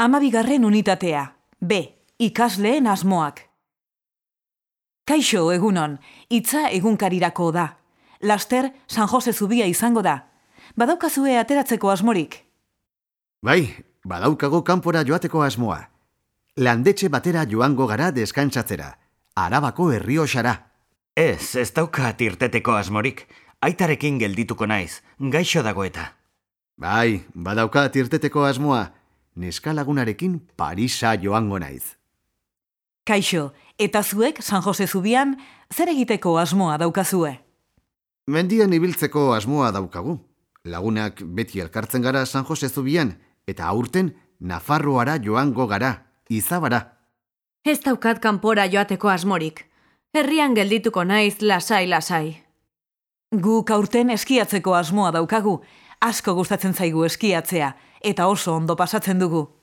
Amabigarren unitatea. B. Ikasleen asmoak. Kaixo egunon, hitza egunkarirako da. Laster San Jose Zubia izango da. Badaukazue ateratzeko asmorik. Bai, badaukago kanpora joateko asmoa. Landetxe batera joango gara deskantzatzera. Arabako herriosara. Ez, ez daukat irteteko asmorik. Aitarekin geldituko naiz, gaixo dago eta. Bai, badaukat irteteko asmoa. Neska lagunarekin Parisa joango naiz. Kaixo, eta zuek San Jose Zubian zer egiteko asmoa daukazue? Mendian ibiltzeko asmoa daukagu. Lagunak beti elkartzen gara San Jose Zubian, eta aurten Nafarroara joango gara, izabara. Ez daukat kanpora joateko asmorik. Herrian geldituko naiz lasai-lasai. Guk aurten eskiatzeko asmoa daukagu. Asko gustatzen zaigu eskiatzea, eta oso ondo pasatzen dugu.